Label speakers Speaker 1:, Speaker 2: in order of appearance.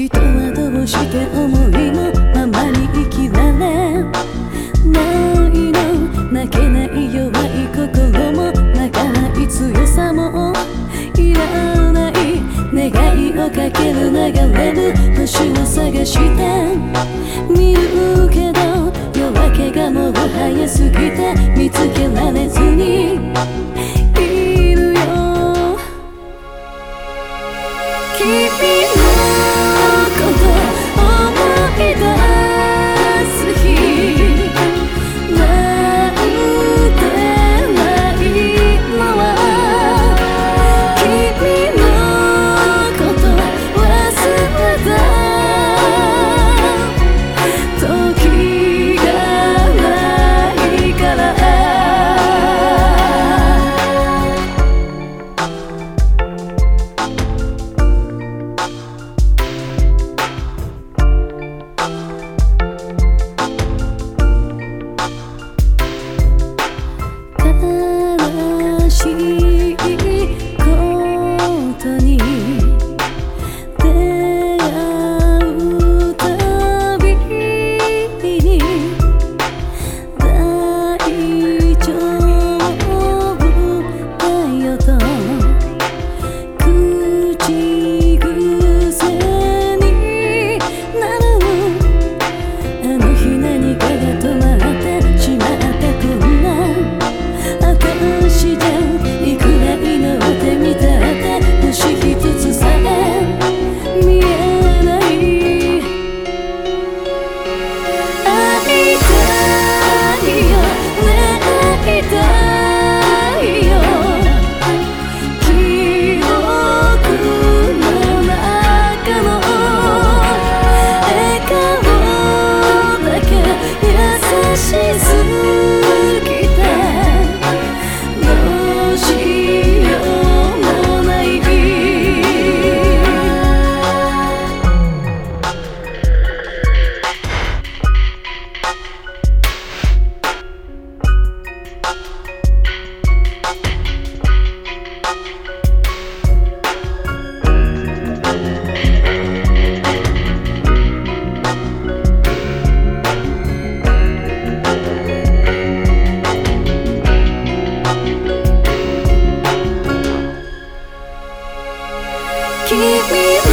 Speaker 1: 人はどうして思いもままに生きられないの泣けない弱い心も泣かない強さもいらない願いをかける流れる星を探して見るけど夜明けがもう早すぎて見つけられずに keep me